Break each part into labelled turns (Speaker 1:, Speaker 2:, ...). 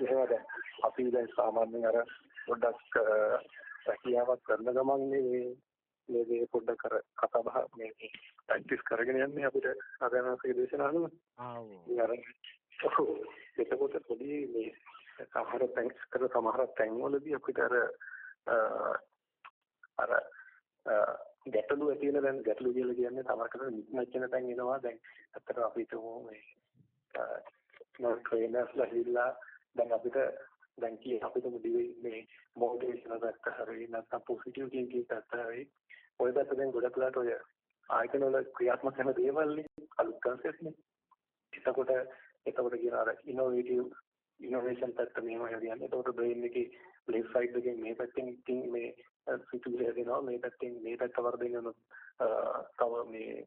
Speaker 1: එහෙම දැන් අපි දැන් සාමාන්‍යයෙන් අර පොඩ්ඩක් රැකියාවක් කරන ගමන් මේ මේ දේ පොඩ්ඩක් අර කතා බහ මේ ප්‍රැක්ටිස් කරගෙන යන්නේ අපිට අගනසේ දේශනාවල
Speaker 2: ආව්.
Speaker 1: එතකොට පොඩි මේ සමහර තැන් කර සමහර තැන්වලදී අපිට අර අර ගැටලු ඇති වෙන දැන් ගැටලු කියලා කියන්නේ තමකට නික්මච්චන තැන් එනවා. දැන් අතට අපිට මේ නෝ ට්‍රේනර්ස්ලා හිල්ලා දැන් අපිට දැන් කිය අපිට මේ මොටිවේෂනල් පැත්ත හරි නැත්නම් පොසිටිව් තින්කින් පැත්ත හරි ඔය පැත්ත දැන් ගොඩක් වෙලාට ඔය ආයතන වල ක්‍රියාත්මක වෙන දේවල් අලුත් කන්සෙප්ට් නේ එතකොට එතකොට කියන අර ඉනෝවේටිව් ඉනෝවේෂන් පැත්ත මෙහෙම හරියන්නේ. එතකොට බ්‍රේන් එකේ ලෙෆ්ට් සයිඩ් එකෙන් මේ පැත්තෙන් ඉතින් මේ සිතුවිලි හැදෙනවා. මේ පැත්තෙන් මේ පැත්ත වර්ධනය වෙනවා. තව මේ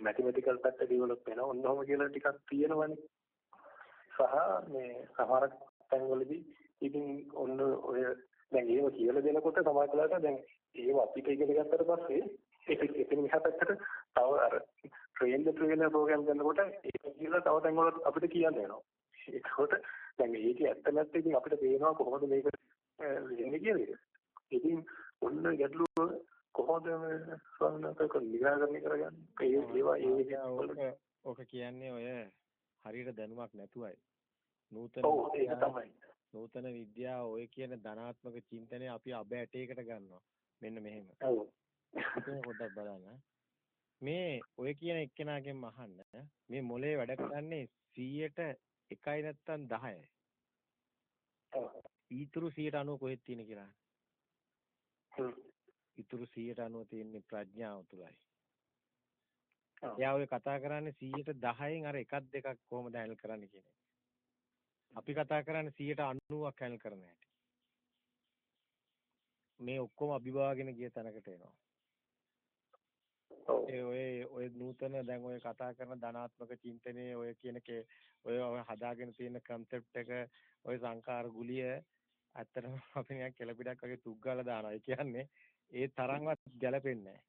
Speaker 1: මැතමැටිකල් පැත්ත ඩෙවලොප් වෙනවා. ඔන්නෝම කියලා ටිකක් තියෙනවනේ. සහ මේ සමහර තැන්වලදී ඉතින් ඔන්න ඔය දැන් ඒව කියලා දෙනකොට සමහරట్లాට දැන් ඒව අපිට ඉගෙන ගත්තට පස්සේ ඒක එතන මෙහා පැත්තට තව අර ට්‍රේන් ද ට්‍රේනර් ප්‍රෝග්‍රෑම් කරනකොට ඒක කියලා තව තැන්වල අපිට කියන්න වෙනවා. ඒකකොට දැන් ඒක ඇත්ත නැත්නම් ඉතින් අපිට පේනවා කොහොමද මේක වෙන්නේ කියන එක. ඉතින් ඔන්න ගැටලුව කොහොමද ස්වර්ණක නිරාකරණය කරගන්නේ? ඒ ඒවා ඒ විදිහට
Speaker 2: ඔක කියන්නේ ඔය හරියට දැනුමක් නැතුවයි. නූතන
Speaker 1: ඔව් ඒක තමයි.
Speaker 2: නූතන විද්‍යාව ඔය කියන ධනාත්මක චින්තනය අපි අබ ඇටයකට ගන්නවා. මෙන්න මෙහෙම.
Speaker 1: ඔව්.
Speaker 2: පොඩ්ඩක් බලන්න. මේ ඔය කියන එක්කෙනාගෙන් අහන්න මේ මොලේ වැඩ කරන්නේ 100ට 1යි නැත්තම් 10යි. ඊතුරු 190 කොහෙද තියෙන කියලා. ඊතුරු 190 තියෙන්නේ ප්‍රඥාව තුලයි. එයා ඔය කතා කරන්නේ 110න් අර එකක් දෙකක් කොහොමද හැන්ඩල් කරන්න කියන එක. අපි කතා කරන්නේ 190ක් හැන්ඩල් කරන හැටි. මේ ඔක්කොම අභිභාගගෙන ගිය තැනකට එනවා. ඒ ඔය ඔය නූතන දැන් ඔය කතා කරන ධනාත්මක චින්තනයේ ඔය කියන ඔය හදාගෙන තියෙන concept එක ඔය සංකාර ගුලිය ඇත්තටම අපි නිකන් කෙලපිඩක් වගේ තුක් ගාලා දානවා. ඒ කියන්නේ ඒ තරම්වත් ගැලපෙන්නේ නැහැ.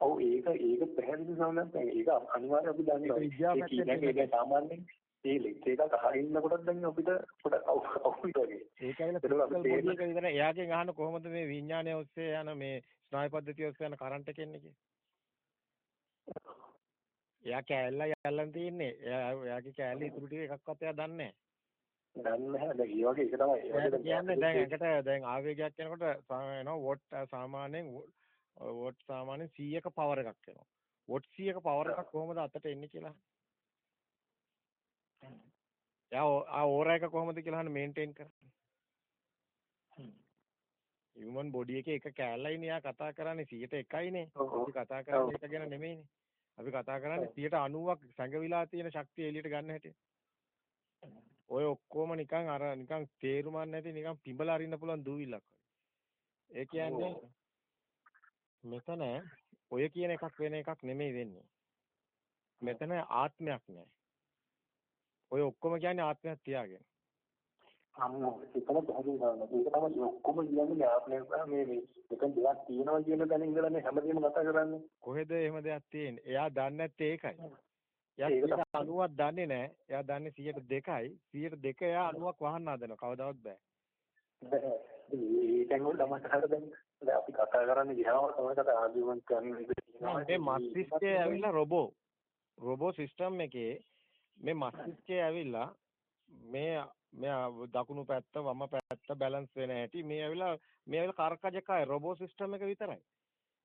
Speaker 1: ඔව් ඒක ඒක පැහැදිලි සමනක් ඒක අනිවාර්යයෙන් අපි දන්නවා. ඒක කියන්නේ සාමාන්‍යයෙන් ඒ ලෙක්චර් එකක් අහින්නකොටත් දැන් අපිට පොඩක් අවුල් වගේ.
Speaker 2: ඒක ඇවිල්ලා පොඩි එක විතර එයාගෙන් අහන කොහොමද මේ විඥානය ඔස්සේ යන මේ ස්නායු පද්ධතිය ඔස්සේ යන කරන්ට් එක එන්නේ කියලා. එයා කෑල්ල යල්ලන් තියන්නේ. එයා එයාගේ කෑල්ල ඉතුරු ටික එකක්වත් එයා දන්නේ
Speaker 1: නැහැ. දන්නේ නැහැ. දැන්
Speaker 2: එකට දැන් ආවේගයක් එනකොට එනවා වොට් සාමාන්‍යයෙන් වොට් සාමාන්‍යයෙන් 100ක පවර් එකක් එනවා. වොට් 100ක පවර් එකක් කොහොමද අතට එන්නේ කියලා. එයා ආ ඕරා එක කොහොමද කියලා අහන්න මේන්ටේන් කරන්නේ. හියුමන් බොඩි එකේ එක කෑල්ලයිනේ යා කතා කරන්නේ 101යිනේ. අපි කතා කරන්නේ ඒක ගැන නෙමෙයිනේ. අපි කතා කරන්නේ 90ක් සැඟවිලා තියෙන ශක්තිය එළියට ගන්න හැටි. ඔය ඔක්කොම නිකන් අර නිකන් තේරුමක් නැති නිකන් පිඹලා අරින්න පුළුවන් දූවිල්ලක් වගේ. ඒ කියන්නේ මෙතන ඔය කියන එකක් වෙන එකක් නෙමෙයි වෙන්නේ. මෙතන ආත්මයක් නෑ. ඔය ඔක්කොම කියන්නේ ආත්මයක් තියාගෙන.
Speaker 1: අම්මෝ ඒකම බහරින් ගන්නවා. ඒක තමයි ඔක්කොම කියන්නේ ආත්මය මේ මේ එකෙන් දෙයක් තියෙනවා කියන තැන ඉඳලා මේ හැමදේම කතා කරන්නේ.
Speaker 2: කොහෙද එහෙම දෙයක් තියෙන්නේ? එයා දන්නේ නැත්තේ ඒකයි. එයා 90ක් දන්නේ නැහැ. එයා දන්නේ 102යි. 102 එයා 90ක් වහන්න හදනවා. කවදාවත් බෑ.
Speaker 1: බෑ. ඒ දැන් උන් තමයි දැන් අපි කතා කරන්නේ ගියාම තමයි කතා ආගියුමන්ට් කරන්නේ.
Speaker 2: මේ මස්තිෂ්කය ඇවිල්ලා රොබෝ. රොබෝ සිස්ටම් එකේ මේ මස්තිෂ්කය ඇවිල්ලා මේ මෙයා දකුණු පැත්ත වම පැත්ත බැලන්ස් වෙන හැටි මේ ඇවිල්ලා මේ ඇවිල්ලා කර්කජකයි රොබෝ සිස්ටම් එක විතරයි.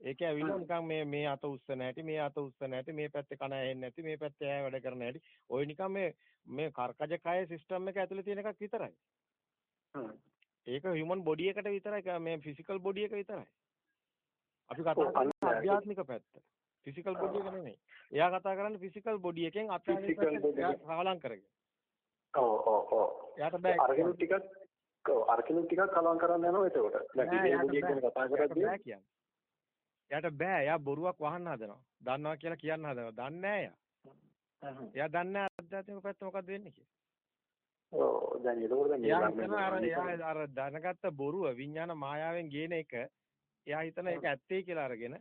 Speaker 2: ඒකේ ඇවිල්ලා නිකන් මේ මේ අත උස්සන හැටි මේ අත උස්සන හැටි මේ පැත්තේ කන ඇහෙන්නේ නැති මේ පැත්තේ ඇය වැඩ කරන හැටි ওই නිකන් මේ මේ කර්කජකය සිස්ටම් එක ඇතුලේ තියෙන එකක් විතරයි. ඒක හියුමන් බොඩි එකට විතරයි මේ ෆිසිකල් බොඩි එක විතරයි. අපි කතා කරන්නේ ආධ්‍යාත්මික පැත්ත. ෆිසිකල් බොඩි එක නෙමෙයි. එයා කතා කරන්නේ ෆිසිකල් බොඩි එකෙන් අත්හැරලා සාලං කරගෙන.
Speaker 1: ඔව් ඔව් ඔව්.
Speaker 2: එයාට බෑ.
Speaker 1: අරගෙන ටිකක් ඔව් අරගෙන ටිකක් කලවම් කරන්න යනවා එතකොට. දැන් ඉතින් බොඩි එක ගැන කතා කරද්දී.
Speaker 2: එයාට බෑ. එයා බොරුවක් වහන්න හදනවා. දන්නවා කියලා කියන්න හදනවා. දන්නේ නෑ එයා. එයා දන්නේ නෑ අධ්‍යාත්මික පැත්ත මොකද්ද වෙන්නේ කියලා.
Speaker 1: ඔව් දැන් ඒක
Speaker 2: අර දැනගත්ත බොරුව විඥාන මායාවෙන් ගේන එක එයා හිතන ඒක ඇත්තේ කියලා අරගෙන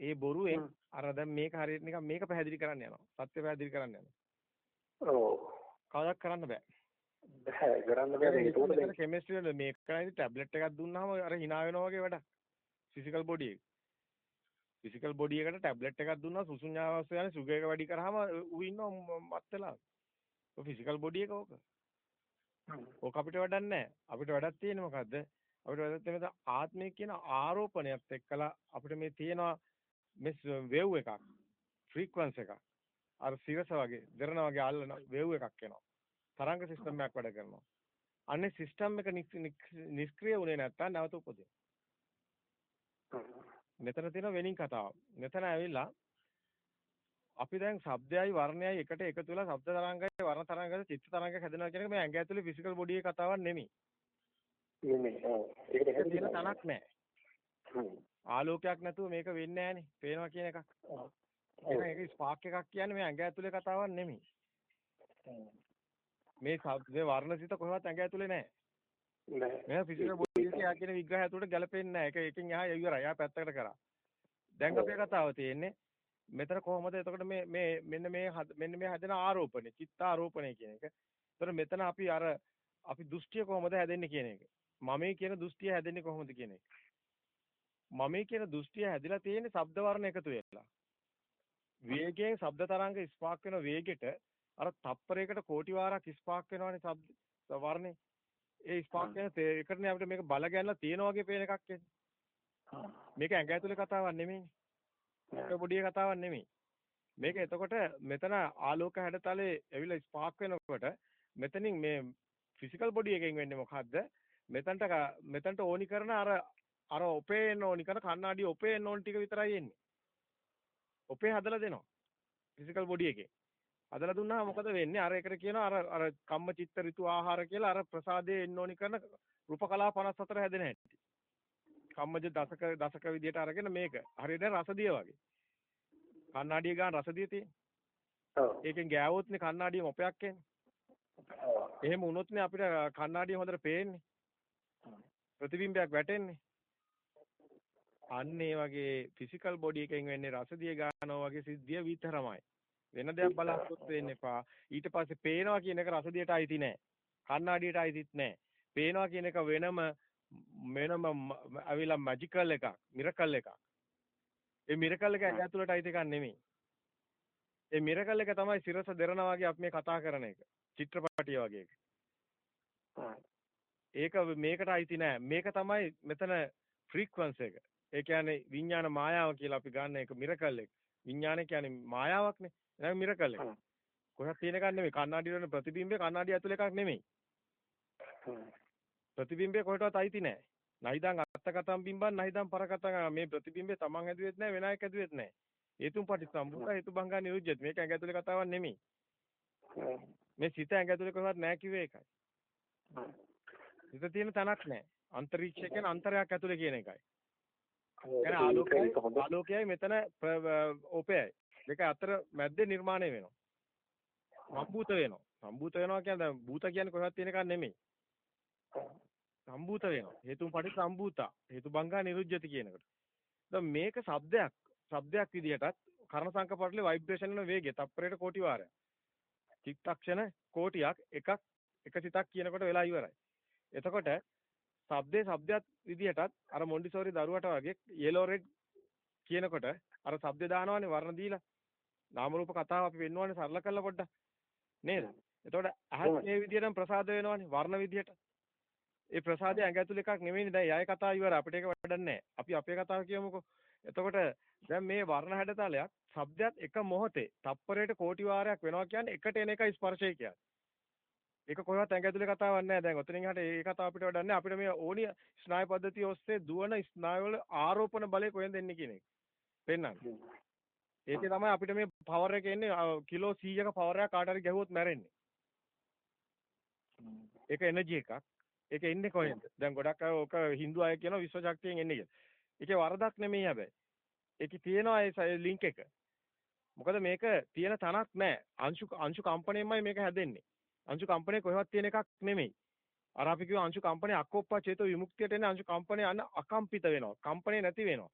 Speaker 2: ඒ බොරුවෙන් අර දැන් මේක හරියට නිකන් මේක පැහැදිලි කරන්න යනවා. සත්‍ය පැහැදිලි කරන්න යනවා.
Speaker 1: ඔව්.
Speaker 2: කවදාවත් කරන්න බෑ.
Speaker 1: බෑ කරන්න බෑ ඒක උඩ දැන්
Speaker 2: කෙමිස්ට්‍රි වල මේක කරන්නේ ටැබ්ලට් එකක් දුන්නාම අර hina වෙනවා වගේ වැඩක්. ෆිසිකල් බොඩි එක. ෆිසිකල් බොඩි එකට ටැබ්ලට් එකක් දුන්නා සුසුඤ්ඤාවස්ස යන සුගර් එක වැඩි කරාම ඌ ඉන්නවා මත් වෙලා. ඔය ෆිසිකල් බොඩි එක ඕක. ඕක අපිට වැඩක් නැහැ. අපිට වැඩක් තියෙන්නේ මොකද්ද? අපිට වැඩක් තියෙන්නේ ආත්මය කියන ආරෝපණයත් එක්කලා අපිට මේ තියෙනවා මේ වේව් එකක්. ෆ්‍රීකවන්ස් එකක්. අර සිරස වගේ, දෙරණ වගේ අල්ලන වේව් එකක් එනවා. තරංග සිස්ටම් එකක් වැඩ කරනවා. අනේ සිස්ටම් එක නිෂ්ක්‍රිය වුණේ නැත්තම් නැවත උපදිනවා. මෙතන තියෙන වෙනින් කතාව. මෙතන ඇවිල්ලා අපි දැන් ශබ්දයයි වර්ණයයි එකට එකතු වෙලා ශබ්ද තරංගයයි වර්ණ තරංගයයි චිත්ත තරංගයක් හැදෙනවා කියන එක මේ ඇඟ ඇතුලේ ෆිසිකල් බොඩි එකේ කතාවක් නෙමෙයි.
Speaker 1: නෙමෙයි.
Speaker 2: ඒක
Speaker 1: හැදෙන්නේ
Speaker 2: තනක් නැහැ. ආලෝකයක් නැතුව මේක වෙන්නේ නැහනේ. පේනවා කියන එකක්. එහෙනම් ඒක ස්පාර්ක් එකක් කියන්නේ මේ ඇඟ ඇතුලේ කතාවක් නෙමෙයි. මේ ශබ්ද වර්ණසිත කොහෙවත් ඇඟ ඇතුලේ නැහැ.
Speaker 1: නෑ.
Speaker 2: මේ ෆිසිකල් බොඩි එකේ කියන විග්‍රහය ඇතුලට ගැලපෙන්නේ නැහැ. ඒක එකකින් එහා ඉවරයි. එයා පැත්තකට කරා. දැන් අපේ කතාව තියෙන්නේ මෙතන කොහොමද එතකොට මේ මේ මෙන්න මේ මෙන්න මේ හැදෙන ආරෝපණය, චිත්ත ආරෝපණය කියන එක. එතකොට මෙතන අපි අර අපි දෘෂ්ටිය කොහොමද හැදෙන්නේ කියන එක. මමේ කියන දෘෂ්ටිය හැදෙන්නේ කොහොමද කියන එක. මමේ කියන දෘෂ්ටිය හැදිලා තියෙන්නේ ශබ්ද වර්ණ එකතු වෙලා. වේගයෙන් ශබ්ද තරංග ස්පාක් වෙන වේගෙට අර තප්පරයකට කෝටි වාරක් ස්පාක් වෙනවනේ ශබ්ද වර්ණේ. ඒ ස්පාක් වෙන ඒකටනේ අපිට මේක බල ගැනලා තියෙන වගේ පේන එකක් එන්නේ. මේක ඇඟ ඇතුලේ කතාවක් නෙමෙයිනේ. ඒක පොඩි කතාවක් නෙමෙයි. මේක එතකොට මෙතන ආලෝක හැඩතලේ ඇවිල්ලා ස්පාක් වෙනකොට මෙතනින් මේ ෆිසිකල් බොඩි එකෙන් වෙන්නේ මොකද්ද? මෙතනට මෙතනට ඕනි කරන අර අර ඔපේ එන්න ඕනි කරන කණ්ණාඩි ඔපේ එන්න ඕනි ටික විතරයි එන්නේ. ඔපේ හදලා දෙනවා. ෆිසිකල් බොඩි එකේ. හදලා දුන්නාම මොකද වෙන්නේ? අර එකට කියනවා අර අර කම්ම චිත්ත ඍතු ආහාර කියලා අර ප්‍රසාදයේ එන්න ඕනි කරන රූපකලා 54 හැදෙන හැටි. කම්මජ දසක දසක විදියට අරගෙන මේක. හරියට රසදිය වගේ. කණ්ණාඩිය ගන්න රසදිය තියෙන.
Speaker 1: ඔව්.
Speaker 2: ඒකෙන් ගෑවොත්නේ කණ්ණාඩිය මොපයක් එන්නේ. එහෙම වුණොත්නේ අපිට කණ්ණාඩිය හොඳට පේන්නේ. ප්‍රතිබිම්බයක් වැටෙන්නේ. අන්න ඒ වගේ ෆිසිකල් බොඩි එකෙන් වෙන්නේ රසදිය ගන්නවා වගේ සිද්ධිය විතරමයි. වෙන දෙයක් බලාපොරොත්තු වෙන්න එපා. ඊට පස්සේ පේනවා කියන එක රසදියට අයිති නෑ. කණ්ණාඩියට අයිතිත් නෑ. පේනවා කියන එක වෙනම වෙනම අවිලා මැජිකල් එකක්, මිරකල් එකක්. ඒ මිරකල් එක ඇතුළට අයිති එකක් නෙමෙයි. ඒ මිරකල් එක තමයි සිරස දෙරනා වගේ අපි මේ කතා කරන එක. චිත්‍රපටිය වගේ එක. ඒක මේකට අයිති නෑ. මේක තමයි මෙතන ෆ්‍රීකවන්ස් එක. ඒ කියන්නේ විඥාන මායාව කියලා අපි ගන්න එක මිරකල් එක. විඥානය කියන්නේ මායාවක්නේ. එහෙනම් මිරකල් එක. කොහොමද තියෙන එකක් නෙමෙයි. කණ්ණාඩි වල ප්‍රතිබිම්බේ කණ්ණාඩි ඇතුලේ එකක් නෙමෙයි. ප්‍රතිබිම්බේ කොහෙටවත් අයිති නෑ. නයිදන් අත්තකතම් බිම්බන් නයිදන් පරකතම් මේ ප්‍රතිබිම්බේ තමන් හැදුවෙත් නෑ වෙන අයෙක් හැදුවෙත් නෑ. හේතුන් පටිසම්භූත හේතු බංගා නිරුජ්ජත් මේක ඇඟ ඇතුලේ කතාවක් නෙමෙයි. මේ සිත ඇඟ ඇතුලේ කොහොමවත් නෑ කිව්වේ ඒකයි. සිත තියෙන තැනක් නෑ. අන්තරීක්ෂය කියන්නේ අන්තරයක් ඇතුලේ කියන එකයි. يعني ආලෝකයයි ආලෝකයයි මෙතන ඕපයයි දෙක අතර මැද්දේ නිර්මාණය වෙනවා. සම්බූත වෙනවා. සම්බූත වෙනවා කියන්නේ දැන් භූත කියන්නේ කොහෙවත් තියෙන එකක් නෙමෙයි. සම්බූත වෙනවා. හේතුන් පටි සම්බූතා. හේතුබංගා නිරුජ්‍යති කියන එකට. දැන් මේක શબ્දයක් ශබ්දයක් විදිහටත් කර්ණ සංකපටලේ ভাইබ්‍රේෂන් වෙන වේගය තප්පරයට කෝටි වාරයක්. චිත්තක්ෂණ කෝටියක් එකක් එක සිතක් කියනකොට වෙලා ඉවරයි. එතකොට shabdේ shabdයක් විදියටත් අර මොන්ඩිසෝරි දරුවට වගේ yellow red කියනකොට අර shabdේ දානවනේ වර්ණ දීලා නාම රූප කතාව අපි වෙන්නවනේ සරල කරලා පොඩ්ඩක් නේද? එතකොට අහත් මේ විදියටම ප්‍රසාද වෙනවනේ වර්ණ විදියට. ඒ ප්‍රසාදේ ඇඟ ඇතුළේ එකක් නෙමෙයිනේ දැන් යයි කතාව ඉවර අපිට ඒක වැඩන්නේ අපි අපේ කතාව කියමුකෝ. එතකොට දැන් මේ වර්ණ හැඩතලයක් shabdයත් එක මොහොතේ තප්පරයට කෝටි වාරයක් වෙනවා කියන්නේ එකට එන එක ස්පර්ශය කියන්නේ. ඒක කොහෙවත් ඇඟ ඇතුලේ කතාවක් නැහැ. දැන් ඔතනින් එහාට ඒ කතාව අපිට වැඩක් නැහැ. අපිට මේ ඕනි ස්නායු පද්ධතිය ඔස්සේ දුවන ස්නායු වල ආරෝපණ බලය කොහෙන්ද එන්නේ කියන එක. පෙන්වන්න. ඒකේ තමයි අපිට මේ පවර් එක එන්නේ කිලෝ 100ක පවර් එකක් කාට හරි ගැහුවොත් මැරෙන්නේ. ඒක එනර්ජි එකක්. ඒක එන්නේ කොහෙන්ද? දැන් ගොඩක් අය ඕක Hindu අය කියනවා විශ්ව ශක්තියෙන් එන්නේ කියලා. ඒකේ වරදක් නෙමෙයි හැබැයි. ඒකේ තියෙනවා ඒ ලින්ක් එක. මොකද මේක තියෙන තනක් නැහැ. අංශු අංශු කම්පණයෙන්මයි මේක හැදෙන්නේ. අංශු කම්පණය කොහෙවත් තියෙන එකක් නෙමෙයි. අර අපි කිව්ව අංශු කම්පණය අක්කොප්පා චේතෝ විමුක්තියට එන්නේ අංශු කම්පණය අන්න අකම්පිත වෙනවා. කම්පණය නැති වෙනවා.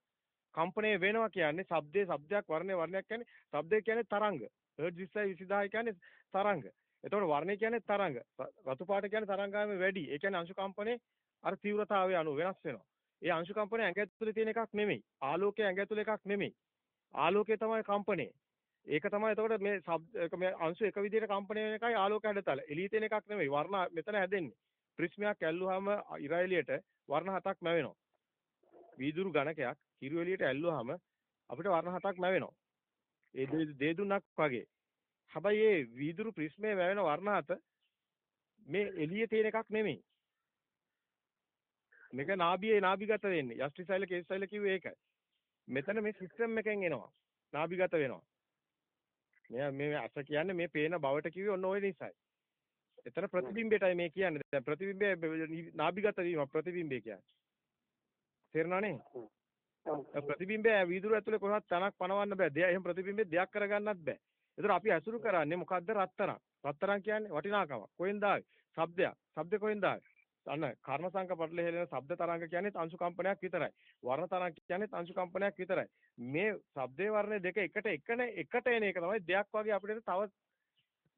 Speaker 2: කම්පණය වෙනවා කියන්නේ ශබ්දේ ශබ්දයක් වර්ණේ වර්ණයක් කියන්නේ ශබ්දේ කියන්නේ තරංග. හර්ට් 20 20000 කියන්නේ තරංග. එතකොට වර්ණය කියන්නේ තරංග. රතු පාට කියන්නේ තරංගාවේ වැඩි. ඒ කියන්නේ අංශු කම්පනේ අර තීව්‍රතාවය අනුව වෙනස් වෙනවා. ඒ අංශු කම්පන ඇඟ ඇතුලේ තියෙන එකක් නෙමෙයි. ආලෝකය ඇඟ ඇතුලේ එකක් නෙමෙයි. ආලෝකය තමයි කම්පණය. ඒක තමයි එතකොට මේ ශබ්ද මේ අංශු එක විදිහට කම්පණය වෙන එකයි ආලෝක හැඩතල. එළියේ තියෙන එකක් නෙමෙයි. වර්ණ මෙතන හැදෙන්නේ. ප්‍රිස්මයක් ඇල්ලුවාම ඉර එළියට වර්ණ හතක් මැවෙනවා. වීදුරු ගණකයක් කිරු එළියට ඇල්ලුවාම අපිට වර්ණ හතක් මැවෙනවා. ඒ දේදුනක් වගේ. හැබැයි මේ වීදුරු ප්‍රිස්මේ මැවෙන වර්ණ හත මේ එළියේ තියෙන එකක් නෙමෙයි. මේක නාභියේ නාභිගත වෙන්නේ. යෂ්ටිසෛල කේසෛල කිව්වේ ඒකයි. මෙතන මේ සිස්ටම් එකෙන් එනවා. නාභිගත වෙනවා. මේ මේ අස කියන්නේ මේ පේන බවට කිව්වේ ඔන්න ඔය නිසායි. එතන ප්‍රතිබිම්බයටයි මේ කියන්නේ. දැන් ප්‍රතිබිම්බය නාභිගත වීම ප්‍රතිබිම්බය කියන්නේ. තේරෙනවනේ? ප්‍රතිබිම්බය වීදුරු ඇතුලේ කොහොමවත් තනක් පනවන්න බෑ. දෙය එහෙම ප්‍රතිබිම්බේ දෙයක් කරගන්නත් බෑ. ඒතර අපි අසුරු කරන්නේ මොකද්ද රත්තරන්. රත්තරන් කියන්නේ වටිනාකමක්. කොහෙන්ද ආවේ? ශබ්දයක්. ශබ්ද කොහෙන්ද ආවේ? අන්න කර්ණ සංක පටල හෙලෙන ශබ්ද තරංග කියන්නේ අංශු කම්පනයක් විතරයි. වර්ණ තරංග කියන්නේ අංශු කම්පනයක් විතරයි. මේ ශබ්දේ වර්ණේ දෙක එකට එකනේ එකට එන එක තමයි දෙයක් වගේ අපිට තව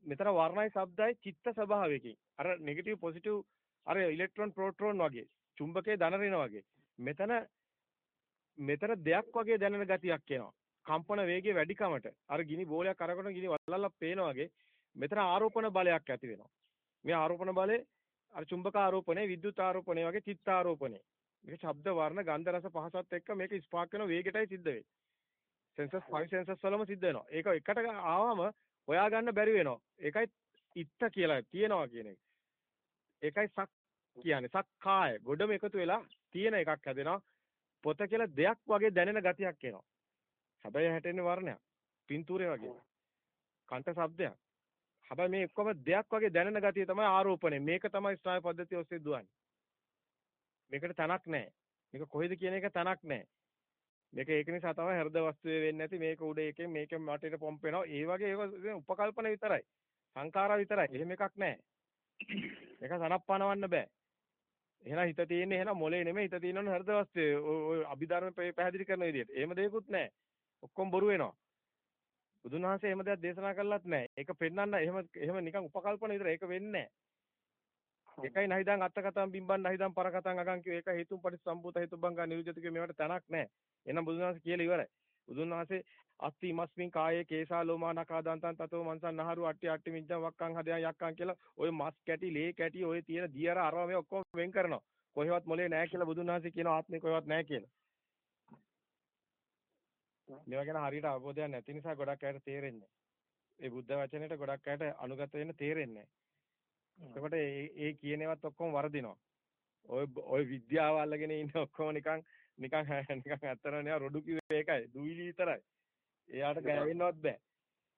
Speaker 2: මෙතන වර්ණයි ශබ්දයි චිත්ත ස්වභාවයකින්. අර නෙගටිව් පොසිටිව් අර ඉලෙක්ට්‍රෝන ප්‍රෝටෝන වගේ චුම්බකයේ දනරින වගේ. මෙතන මෙතන දෙයක් වගේ දැනෙන ගතියක් එනවා. කම්පන වේගය වැඩිකමට අර ගිනි බෝලයක් අරගෙන ගිනි වලල්ලා පේන වගේ මෙතන ආරෝපණ බලයක් ඇති වෙනවා. මේ ආරෝපණ බලේ අර චුම්බක ආරෝපණය, විද්‍යුත් ආරෝපණය වගේ චිත්ත ආරෝපණය. මේක ශබ්ද වර්ණ ගන්ධ රස පහසත් එක්ක මේක ස්පාක් වෙන වේගයටයි සිද්ධ වෙන්නේ. සෙන්සස් 5 සෙන්සස් වලම සිද්ධ වෙනවා. ඒක එකට ආවම හොයා ගන්න බැරි වෙනවා. ඒකයි ඉත්ත කියලා තියෙනවා කියන එක. ඒකයි සක් කියන්නේ සක්කාය. ගොඩම එකතු වෙලා තියෙන එකක් හැදෙනවා. පොත කියලා දෙයක් වගේ දැනෙන ගතියක් එනවා. හැබැයි හැටෙන්නේ වර්ණයක්. පින්තූරේ වගේ. කන්ට ශබ්දයක්. හැබැයි මේ ඔක්කොම දෙයක් වගේ දැනෙන ගතිය තමයි ආරෝපණය. මේක තමයි ස්නායු පද්ධතිය ඔස්සේ දුවන්නේ. මේකට තනක් නැහැ. මේක කොහෙද කියන එක තනක් නැහැ. මේක ඒක නිසා තමයි හෘද වස්තුවේ වෙන්නේ නැති මේක උඩ එකෙන් මේක මටේට පොම්ප් වෙනවා. ඒ වගේ ඒක උපකල්පන විතරයි. සංඛාරා විතරයි. එහෙම එකක් නැහැ. මේක සනප්පනවන්න බෑ. එහෙනම් හිත තියෙන්නේ එහෙනම් මොලේ නෙමෙයි හිත තියෙනවනේ හෘද වස්තුවේ. ඔය අභිධර්ම පැහැදිලි කරන විදිහට. එහෙම දෙයක්වත් නැහැ. ඔක්කොම බොරු වෙනවා. බුදුන් වහන්සේ එහෙම දෙයක් දේශනා කළත් නැහැ. ඒක පෙන්වන්න එහෙම එහෙම නිකන් උපකල්පන විතර ඒක වෙන්නේ නැහැ. ඒකයි නහිදන් අත්තකතම් බිම්බන් නහිදන් පරකතම් අගන් කිව්ව ඒක හේතුන් පරිසම්භූත හේතුබංගා නිරුජති කිව්ව මේවට තැනක් නැහැ. එහෙනම් බුදුන් වහන්සේ කියලා ඉවරයි. බුදුන් වහන්සේ අස්ති මස්මින් කායේ කේසා ලෝමා නකා දන්තන් තතෝ මන්සන් නහරු අට්ටි අට්ටි මිච්ඡන් වක්කන් හදයන් යක්කන් කියලා ඔය මස් කැටි ලේ කැටි ඔය තියෙන දියර අරව මේ ඔක්කොම වෙන් කරනවා. කොහෙවත් මොලේ නැහැ කියලා බුදුන් වහන්සේ කියනවා ආත්මේ කොහෙවත් නැහැ කියලා. මේවා ගැන හරියට අවබෝධයක් නැති නිසා ගොඩක් අයට තේරෙන්නේ ඒ බුද්ධ වචනේට ගොඩක් අයට අනුගත වෙන්න තේරෙන්නේ එතකොට ඒ ඒ කියන ඒවාත් ඔක්කොම වරදිනවා. ඔය ඔය විද්‍යාව අල්ලගෙන ඉන්න ඔක්කොම නිකන් නිකන් නිකන් අතර නේ රොඩු කිව්වේ ඒකයි. දුවිලි විතරයි. එයාට ගෑවෙන්නවත් බෑ.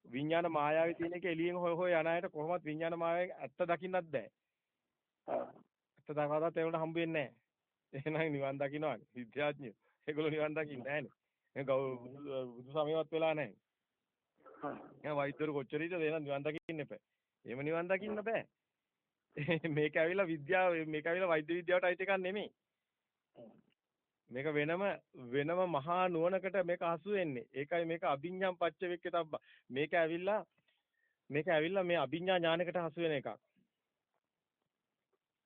Speaker 2: විඥාන මායාවේ තියෙන එක එළියෙන් හොය හොය යන අයට කොහොමවත් විඥාන මායාවේ ඇත්ත දකින්නත් බෑ. ඇත්ත දකවදත් ඒකට හම්බ වෙන්නේ නැහැ. එහෙනම් නිවන් දකින්නවනේ. විද්‍යාඥයෝ. ඒගොල්ලෝ නිවන් දකින්නේ නැහනේ. මේ බුදු සමයවත් වෙලා නැහැ. එහෙනම් වෛද්‍යවරු කොච්චර ඉද එහෙනම් නිවන් දකින්න එපා. එහෙම නිවන් දකින්න බෑ. මේක ඇවිල්ලා විද්‍යාව මේක ඇවිල්ලා වෛද්‍ය විද්‍යාවට අයිති එකක් නෙමෙයි. මේක වෙනම වෙනම මහා නුවණකට මේක හසු වෙන්නේ. ඒකයි මේක අභිඥාම් පච්ච වෙක්කේ තබ්බ. මේක ඇවිල්ලා මේක ඇවිල්ලා මේ අභිඥා ඥානයකට හසු වෙන එකක්.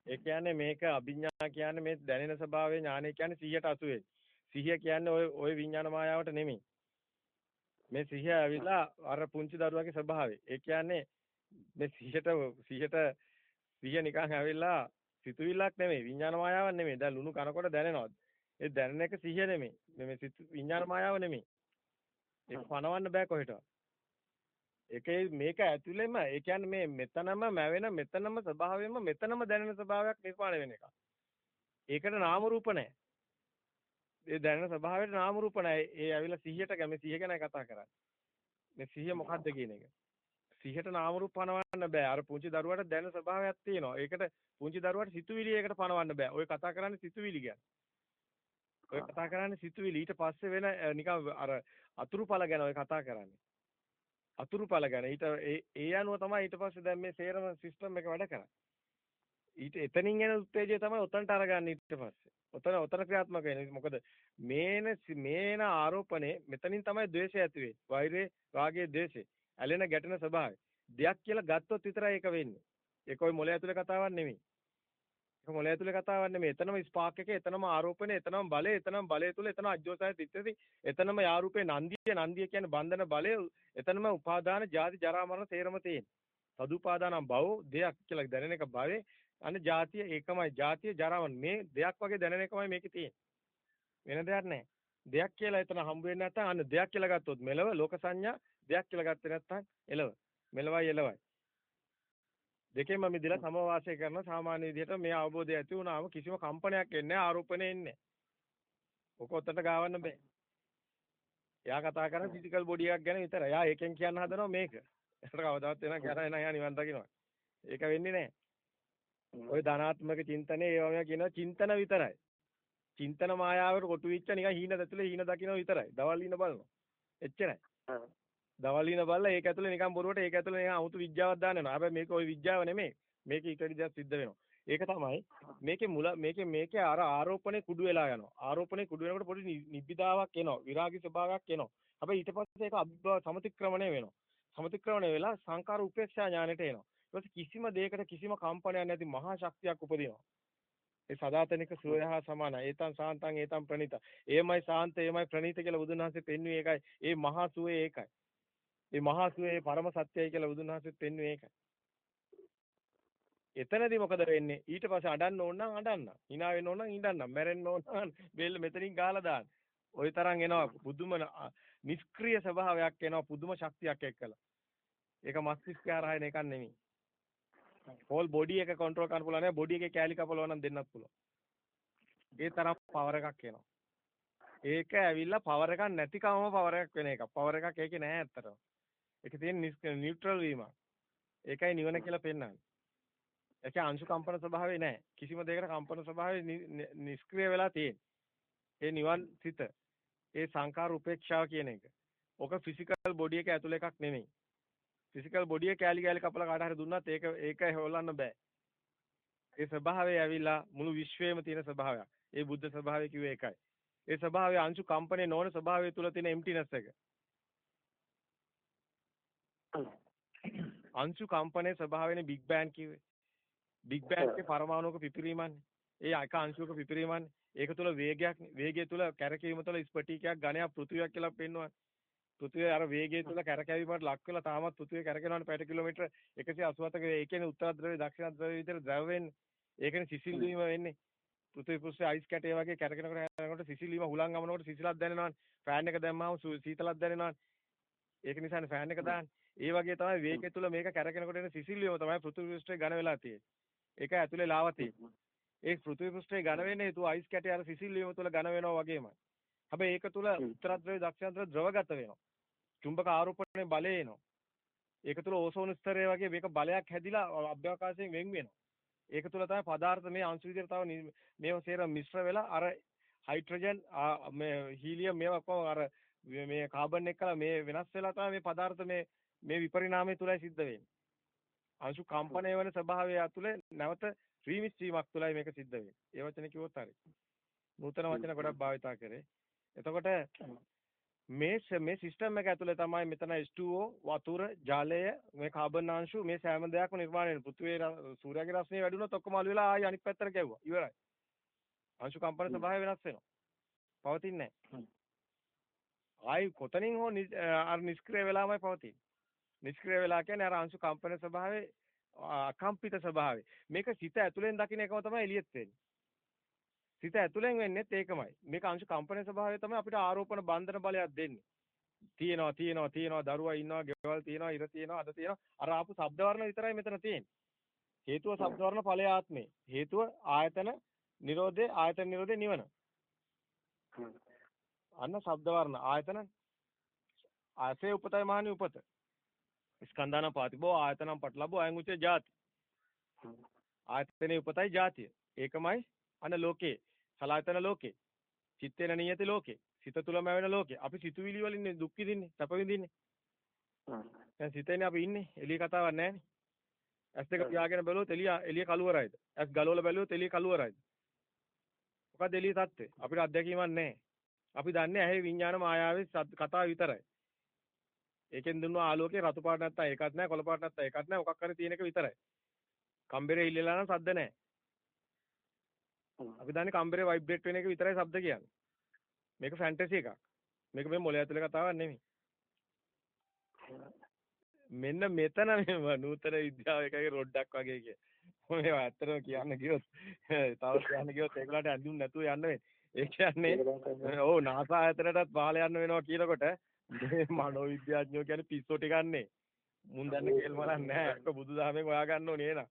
Speaker 2: ඒ කියන්නේ මේක අභිඥා කියන්නේ මේ දැනෙන ස්වභාවයේ ඥානය කියන්නේ 100ට හසු වෙන්නේ. සිහිය කියන්නේ ඔය ඔය විඥාන මායාවට නෙමෙයි. මේ සිහිය ඇවිල්ලා අර පුංචි දරුවාගේ ස්වභාවය. ඒ කියන්නේ මේ සිහියට සිහියට සිහිය නිකන් ඇවිල්ලා සිතුවිල්ලක් නෙමෙයි විඥාන මායාවක් නෙමෙයි. දැන් ලුණු කනකොට දැනෙනවා. ඒ දැනෙන එක සිහිය නෙමෙයි. මේ විඥාන මායාව නෙමෙයි. ඒක පනවන්න බෑ කොහෙටවත්. ඒකේ මේක ඇතුළෙම ඒ කියන්නේ මේ මෙතනම මැවෙන මෙතනම ස්වභාවයෙන්ම මෙතනම දැනෙන ස්වභාවයක් නිර්මාණය වෙන එක. ඒකට නාම රූප නැහැ. ඒ දැනෙන ස්වභාවයට නාම රූප නැහැ. ඒ ඇවිල්ලා 100ට ගැමේ 100 ගැන කතා කරන්නේ. මේ 100 මොකක්ද කියන එක. 100ට නාම රූප පනවන්න බෑ. අර පුංචි දරුවාට දැනෙන ස්වභාවයක් තියෙනවා. ඒකට පුංචි දරුවාට සිතුවිලි ඒකට පනවන්න බෑ. ඔය කතා කරන්නේ සිතුවිලි ගැන. ඔය කතා කරන්නේ සිතුවිලි ඊට පස්සේ වෙන නිකන් අර අතුරුඵල ගැන ඔය කතා කරන්නේ. අතුරුඵල ගැන ඊට ඒ ඒ අනුව තමයි ඊට පස්සේ දැන් මේ සේරම සිස්ටම් එක වැඩ කරන්නේ. ඊට එතනින් එන උත්තේජය තමයි උතන්ට අරගන්නේ ඊට පස්සේ. උතන උතන ක්‍රියාත්මක වෙන්නේ. මොකද මේන මේන ආරෝපණේ මෙතනින් තමයි ද්වේෂය ඇති වෙන්නේ. වෛරේ, රාගයේ, ද්වේෂේ. ඇලෙන ගැටෙන ස්වභාවය. දෙයක් කියලා ගත්තොත් විතරයි ඒක වෙන්නේ. ඒක ওই මොලේ ඇතුලේ කතාවක් නෙමෙයි. ඒක මොලේ ඇතුලේ කතාවක් නෙමෙයි. එතනම ස්පාක් එක, එතනම ආරෝපණය, එතනම බලය, එතනම බලය තුල එතන අජ්ජෝසය තිත්තති, එතනම යාරූපේ නන්දිය, නන්දිය කියන්නේ බන්ධන බලය, එතනම උපාදාන, ජාති, ජරා, මරණ තේරම තියෙන. සදුපාදානම් භව දෙයක් කියලා දැනෙන එක භවේ අන්න ජාතිය ඒකමයි. ජාතිය ජරාව මේ දෙයක් වගේ දැනෙන එකමයි මේකේ තියෙන්නේ. වෙන දෙයක් නැහැ. දෙයක් කියලා එතන හම්බ වෙන්නේ නැත්නම් අන්න දෙයක් කියලා ගත්තොත් මෙලව ලෝක සංඥා දෙයක් කියලා ගත්තේ නැත්නම් එලව. මෙලවයි එලවයි. දෙකෙන්ම මිදලා සමවාසය කරන සාමාන්‍ය විදිහට මේ අවබෝධය ඇති වුණාම කිසිම කම්පනයක් එන්නේ නැහැ ආරෝපණය එන්නේ නැහැ. ඔක ඔතට ගාවන්න බෑ. එයා කතා කරන ෆිසිකල් බොඩි එකක් ගැන විතරයි. එයා ඒකෙන් කියන්න හදනවා මේක. ඒකට කවදාවත් වෙන කරා එන එයා නිවන් දකින්නවා. ඒක වෙන්නේ නැහැ. ওই ධනාත්මක චින්තනේ ඒවා මෙයා කියනවා චින්තන විතරයි. චින්තන මායාවට කොටු වෙච්ච නිකන් හීන ඇතුලේ හීන දකින්න විතරයි. දවල් හීන බලනවා. එච්චරයි. දවල් හීන බලලා ඒක ඇතුලේ නිකන් බොරුවට ඒක ඇතුලේ නිකන් 아무තු විඥාවක් දාන්න යනවා. හැබැයි මේක ওই විඥාව නෙමෙයි. මේක ඊටදී දැන් සිද්ධ වෙනවා. ඒක තමයි මේකේ මුල මේකේ මේකේ අර ආරෝපණය කුඩු වෙලා යනවා. ආරෝපණය කුඩු වෙනකොට පොඩි නිබ්බිදාවක් එනවා. විරාගී ස්වභාවයක් එනවා. හැබැයි ඊට පස්සේ ඒක අභිභව සමතික්‍රමණය වෙනවා. සමතික්‍රමණය වෙලා සංකාර උපේක්ෂා ඥානෙට එනවා. ඊට කිසිම දෙයකට කිසිම කම්පනයක් නැති මහා ශක්තියක් උපදිනවා. ඒ සදාතනික සුවය හා සමානයි. ඒතං සාන්තං ඒතං ප්‍රණීත. ඒමයි සාන්ත ඒමයි ප්‍රණීත කියලා බුදුන් වහන්සේ පෙන්වුවේ ඒකයි. ඒ මහා සුවේ ඒකයි. ඒ මහා සුවේ පරම සත්‍යයි කියලා බුදුන් වහන්සේ පෙන්වුවේ ඒකයි. එතනදී මොකද වෙන්නේ? ඊට පස්සේ අඬන්න ඕන නම් අඬන්න. hina වෙන්න ඕන නම් ඉඳන්න. මැරෙන්න ඕන නම් බෙල්ල මෙතනින් ගාලා දාන්න. ওই තරම් එනවා පුදුම නිෂ්ක්‍රීය ස්වභාවයක් එනවා පුදුම ශක්තියක් එක්කලා. ඒක මස්තිෂ්කය හරහා එන එකක් නෙමෙයි. හෝල් බොඩි එක කන්ට්‍රෝල් කරන්න පුළුවන් නෑ බොඩි එකේ කැලි කපලවා නම් දෙන්නත් පුළුවන්. ඒ තරම් පවර් එකක් එනවා. ඒක ඇවිල්ලා පවර් එකක් නැතිකමම පවර් එකක් වෙන එකක්. පවර් එකක් ඒකේ නෑ ඇත්තටම. ඒකේ තියෙන නියුට්‍රල් වීමක්. ඒකයි නිවන කියලා පෙන්වන්නේ. ඒකේ අංශු කම්පන ස්වභාවය නෑ. කිසිම දෙයකට කම්පන ස්වභාවය නිෂ්ක්‍රිය වෙලා තියෙන්නේ. ඒ නිවන් සිත. ඒ සංකාර උපේක්ෂාව කියන එක. ඔක ෆිසිකල් බොඩි එක ඇතුළ එකක් නෙමෙයි. ෆිසිකල් බොඩි එක කෑලි කෑලි කපලා කාට හරි දුන්නත් ඒක ඒක හොලන්න බෑ. ඒ ස්වභාවය ඇවිල්ලා මුළු විශ්වයේම තියෙන ස්වභාවයක්. ඒ බුද්ධ ස්වභාවය කිව්වේ ඒකයි. ඒ ස්වභාවය අංශු කම්පණය නොවන ස්වභාවය තුල තියෙන එම්ටිනස් එක. අංශු කම්පණයේ ස්වභාවයනේ බිග් බෑන් කිව්වේ. බිග් බෑන් එකේ පරමාණුක පිපිරීමන්නේ. ඒ එක අංශුවක පිපිරීමන්නේ. ඒක තුල වේගයක් වේගය තුල කැරකීම තුල ස්පටිකයක් ඝනයක් පෘථිවියක් කියලා පෙන්වනවා. පෘථිවිය අර වේගය තුල කැරකැවීමට ලක් වෙලා තාමත් පෘථිවිය කැරකෙනවානේ පැයට කිලෝමීටර 187ක ඒ කියන්නේ උත්තර ධ්‍රවය දක්ෂිණ ධ්‍රවය විතර ද්‍රව වෙන්නේ. ඒකනේ සිසිල් වීම වෙන්නේ. පෘථිවි පෘෂ්ඨයේ අයිස් කැටය වගේ කැරකෙනකොට යනකොට සිසිල් වීම හුලං ගමනකොට සිසිලක් දැනෙනවානේ. ෆෑන් එක දැම්මම සීතලක් දැනෙනවානේ. ඒක නිසානේ ෆෑන් එක දාන්නේ. ඒ වගේ තමයි වේගය තුල මේක කැරකෙනකොට එන සිසිල් වීම තමයි පෘථිවි පෘෂ්ඨයේ ඝන වෙලා තියෙන්නේ. ඒක ඇතුලේ ලාවා තියෙන්නේ. ඒ පෘථිවි පෘෂ්ඨයේ ඝන වෙන්නේ තු අයිස් කැටය අර සිසිල් වීම තුල ඝන වෙනවා වගේමයි. හැබැයි ඒක තුල උත්තර ද්‍රවය දක්ෂිණ ද්‍රවය ද්‍රවගත වෙනවා. චුම්බක ආරෝපණයේ බලය එනවා. ඒක තුල ඕසෝන ස්තරය වගේ මේක බලයක් හැදිලා අභ්‍යවකාශයෙන් වෙන් වෙනවා. ඒක තුල තමයි පදාර්ථ මේ අංශු විදිහට තව මේව සේරම මිශ්‍ර වෙලා අර හයිඩ්‍රජන් මේ හීලියම් මේවා කොහොම අර මේ කාබන් එක්කලා මේ වෙනස් වෙලා තමයි මේ පදාර්ථ මේ මේ විපරිණාමය තුලයි සිද්ධ වෙන්නේ. අංශු කම්පණය වෙන ස්වභාවය ඇතුලේ නැවත රීමිස් වීමක් තුලයි මේක සිද්ධ වෙන්නේ. ඒ වචනේ කිව්වොත් හරි. නූතන වචන ගොඩක් භාවිතා කරේ. එතකොට මේ මේ සිස්ටම් එක ඇතුලේ තමයි මෙතන H2O වතුර ජලය මේ කාබන් අංශු මේ සෑම දෙයක්ම නිර්මාණය වෙන පෘථිවියේ සූර්යාගේ රශ්මිය වැඩි වුණොත් ඔක්කොම අළු වෙලා ආයි අනිත් පැත්තට ගැව්වා. ඉවරයි. අංශු කම්පන ස්වභාවය වෙනස් වෙනවා. පවතින්නේ ආයි කොතනින් හෝ අර නිෂ්ක්‍රිය වෙලාමයි පවතින්නේ. නිෂ්ක්‍රිය වෙලා කියන්නේ අර අංශු කම්පන ස්වභාවයේ අකම්පිත ස්වභාවය. මේක සිත ඇතුලෙන් දකින්න එකම තමයි එළියෙත් වෙන්නේ සිත ඇතුලෙන් වෙන්නේත් ඒකමයි. මේක අංශ කම්පන ස්වභාවය තමයි අපිට ආරෝපණ බන්ධන බලයක් දෙන්නේ. තියෙනවා තියෙනවා තියෙනවා දරුවා ඉන්නවා ගෙවල් තියෙනවා ඉර තියෙනවා අද තියෙනවා අර ආපු ශබ්ද වර්ණ විතරයි මෙතන තියෙන්නේ. හේතුව ශබ්ද වර්ණ ඵලය ආත්මේ. හේතුව ආයතන නිරෝධේ ආයතන නිරෝධේ නිවන. අන්න ශබ්ද වර්ණ ආයතන ආසේ උපතයි මහණි උපත. ස්කන්ධාන පාතිබෝ ආයතනම් පටලබෝ අයං උච්ච ජාති. ආයතනේ උපතයි ජාතිය. ඒකමයි අන ලෝකේ සලායතන ලෝකේ චිත්තේන නියති ලෝකේ සිත තුලම වෙන ලෝකේ. අපි සිතුවිලි වලින් දුක් විඳින්නේ සැප විඳින්නේ. දැන් සිතේනේ අපි ඉන්නේ. එළිය කතාවක් නැහැනේ ඇස් දෙක පියාගෙන බැලුවොත් එළිය එළිය කළුවරයිද? ඇස් ගලවලා බැලුවොත් එළිය කළුවරයිද? මොකද එළිය தත්ත්වය අපිට අත්දැකීමක් නැහැ. අපි දන්නේ ඇහි විඥාන මායාවේ කතාව විතරයි. ඒකෙන් දුන්නු ආලෝකේ රතු පාට නැත්තම් ඒකත් නැහැ කොළ පාට නැත්තම් ඒකත් නැහැ. මොකක් හරි තියෙන එක විතරයි. කම්බරේ ඉල්ලලා නම් සද්ද නැහැ. අපි දන්නේ කම්බරේ ভাইබ්‍රේට් වෙන එක විතරයි ශබ්ද කියන්නේ. මේක ෆැන්ටසි එකක්. මේක මේ මොළය ඇතුලේ කතාවක් නෙමෙයි. මෙන්න මෙතන මේ නූතන විද්‍යාව එකගේ රොඩක් වගේ කිය. මේවා ඇත්තටම කියන්න ගියොත් තව කියන්න ගියොත් ඒගොල්ලන්ට ඇඳුම් නැතුව යන්න වෙන්නේ. ඒ කියන්නේ ඔව් NASA ආයතනයටත් පහල යන්න වෙනවා කියනකොට මේ මනෝවිද්‍යාඥයෝ කියන්නේ පිස්සෝ ටිකන්නේ. මුන් දන්නේ කේල් මලක් නැහැ. ඒක බුදුදහමෙන් හොයා ගන්න ඕනේ නේද?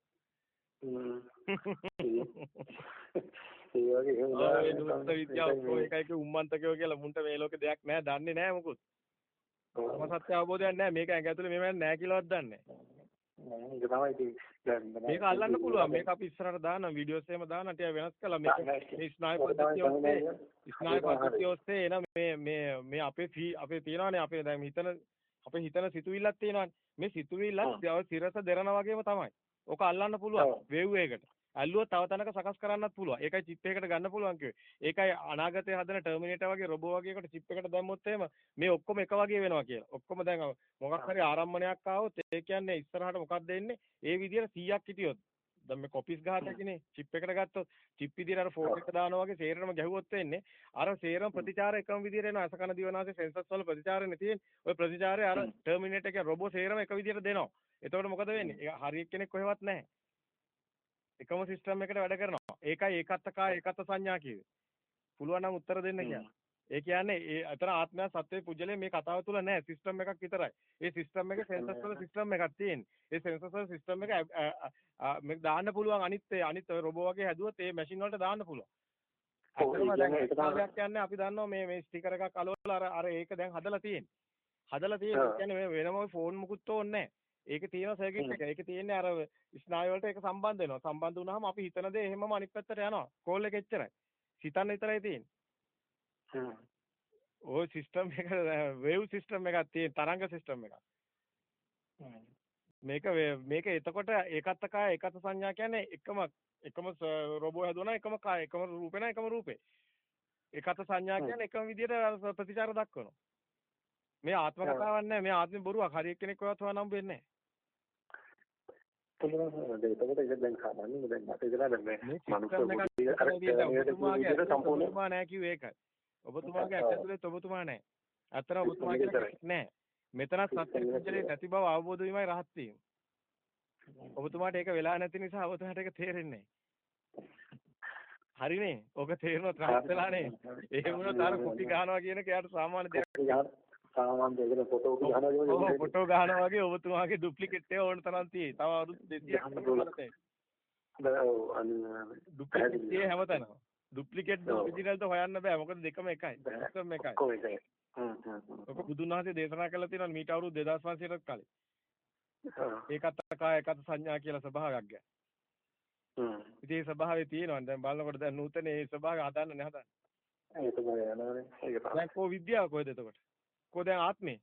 Speaker 1: ඒ වගේ එහෙම
Speaker 2: ඔය නූතන විද්‍යාව ඔක්කොම එකයික උම්මන්තකයෝ කියලා මුන්ට මේ ලෝකේ දෙයක් නැහැ. දන්නේ නැහැ මොකුත්. ධර්ම සත්‍ය අවබෝධයක් නැහැ. මේක ඇඟ ඇතුලේ මේව නැහැ කියලාවත් දන්නේ
Speaker 1: නෑ
Speaker 2: මේක අල්ලන්න පුළුවන්. මේක අපි ඉස්සරහට දාන වීඩියෝස් එහෙම දාන ටික වෙනස් කළා මේක මේ ස්නායු පද්ධතිය ඔස්සේ ස්නායු පද්ධතිය ඔස්සේ එන මේ මේ මේ අපේ අපේ තියනවානේ අපේ දැන් හිතන අපේ හිතන සිතුවිල්ලක් තියෙනවානේ. මේ සිතුවිල්ලක් සිරස දෙරන වගේම තමයි. ඕක අල්ලන්න පුළුවන් වේව් එකකට. ඇල්ලුවොත් තව තැනක සකස් කරන්නත් පුළුවන්. ඒකයි චිප් එකකට ගන්න පුළුවන්. ඒකයි අනාගතයේ හදන ටර්මිනේටර් වගේ රොබෝ වගේ එකට චිප් එකට දැම්මොත් එහෙම මේ ඔක්කොම එක වගේ වෙනවා කියලා. ඔක්කොම දැන් මොකක් හරි ආරම්භණයක් ආවොත් ඒ කියන්නේ ඉස්සරහට මොකක්ද එන්නේ? ඒ විදිහට 100ක් හිටියොත්. දැන් මේ කොපිස් ගහතකිනේ චිප් එකට ගත්තොත් චිප් විදිහට අර ෆෝන් එක දානවා වගේ සේරම ගැහුවොත් වෙන්නේ අර සේරම ප්‍රතිචාර එකම විදිහට එනවා. අසකන දිවනාසේ සෙන්සර්ස් වල ප්‍රතිචාරනේ තියෙන්නේ ඔය ප්‍රතිචාරය අර ටර්මිනේටර් එකේ රොබෝ සේරම එක විදිහට දෙනවා. එතකොට මොකද වෙන්නේ? ඒක හරිය කෙනෙක් කොහෙවත් නැහැ එකම සිස්ටම් එකට වැඩ කරනවා. ඒකයි ඒකත්තකා ඒකත්ත සංඥා කියේ. පුළුවන් නම් උත්තර දෙන්න කියන්නේ. ඒ කියන්නේ ඒ අතර ආත්මය සත්‍යයේ පුජලේ මේ කතාව තුල නැහැ සිස්ටම් එකක් විතරයි. ඒ සිස්ටම් එක සෙන්සර්ස් වල සිස්ටම් එකක් තියෙන්නේ. ඒ සෙන්සර්ස් වල සිස්ටම් එක මේක දාන්න පුළුවන් අනිත් අනිත් රොබෝ වගේ හැදුවොත් ඒ මැෂින් වලට දාන්න පුළුවන්. ඒක කියන්නේ අපි දන්නවා මේ මේ ස්ටිකර් එකක් අලවලා අර අර ඒක දැන් හදලා තියෙන්නේ. හදලා තියෙන්නේ කියන්නේ වෙනම ෆෝන් මුකුත් ඕනේ නැහැ. ඒකේ තියෙන සර්කිට් එක. ඒකේ තියෙන්නේ අර ස්නායු වලට ඒක සම්බන්ධ වෙනවා. සම්බන්ධ වුණාම අපි හිතන දේ එහෙමම අනිත් පැත්තට යනවා. කෝල් එක එච්චරයි. සිතන්න විතරයි තියෙන්නේ. ওই සිස්ටම් එක වේව් සිස්ටම් එකක් තියෙන තරංග සිස්ටම් එකක්. මේක මේක එතකොට ඒකත් කාය ඒකත් සංඥා කියන්නේ එකම එකම රොබෝ හැදුවනා එකම කාය එකම රූපේ නා එකම රූපේ. ඒකත් සංඥා කියන්නේ එකම විදිහට ප්‍රතිචාර දක්වනවා. මේ ආත්ම කතාවක් නැහැ. මේ ආත්මේ බොරුවක්. හරි එක්කෙනෙක් ඔයවත් හොයනම් හම්බෙන්නේ
Speaker 1: නැහැ. එතකොට ඒක දැන් සාමාන්‍යයෙන් දැන් මට ඉතලා දැන් මේ
Speaker 2: මනුස්ස සම්පූර්ණ නැහැ කිව්වේ ඒකයි. ඔබතුමාගේ ඇතුලේ ඔබතුමා නැහැ. අතර ඔබතුමා නැහැ. මෙතන සත්‍ය කුජලේ නැති බව අවබෝධ වීමයි රහත් වීම. ඔබතුමාට ඒක වෙලා නැති නිසා ඔබතුමාට ඒක තේරෙන්නේ හරිනේ. ඔක තේරෙනවත් රහත් වෙලානේ. ඒ වුණොත් අර කුටි ගහනවා කියන කයට සාමාන්‍ය දෙයක්.
Speaker 1: සාමාන්‍ය දෙයකට ෆොටෝ ගහනවා වගේ
Speaker 2: ෆොටෝ ගහනවා වගේ ඔබතුමාගේ ඩුප්ලිකේට් එක ඕන තරම් තියෙයි. තව අවුරුදු 200ක් ඩුප්ලිකේට් හැමතැනම. ඩුප්ලිකේට් ඔරිජිනල්ද හොයන්න බෑ. මොකද දෙකම එකයි. සිස්ටම් එකයි.
Speaker 1: ඔක්කොම එකයි.
Speaker 2: ඔක බුදුන් වහන්සේ දේශනා කළා තියෙනවා මීට අවුරුදු 2500කට කලින්. ඒකත් කාය ඒකත් සංඥා කියලා ස්වභාවයක් ගැන.
Speaker 1: හ්ම්.
Speaker 2: ඉතින් ඒ ස්වභාවය තියෙනවා. දැන් බලනකොට දැන් නූතන ඒ ස්වභාවය හදන්න නේ හදන්නේ.
Speaker 1: ඒක තමයි යනවනේ. ඒක තමයි.
Speaker 2: දැන් කෝ විද්‍යාව කොහෙද එතකොට? කොහෙද ආත්මේ?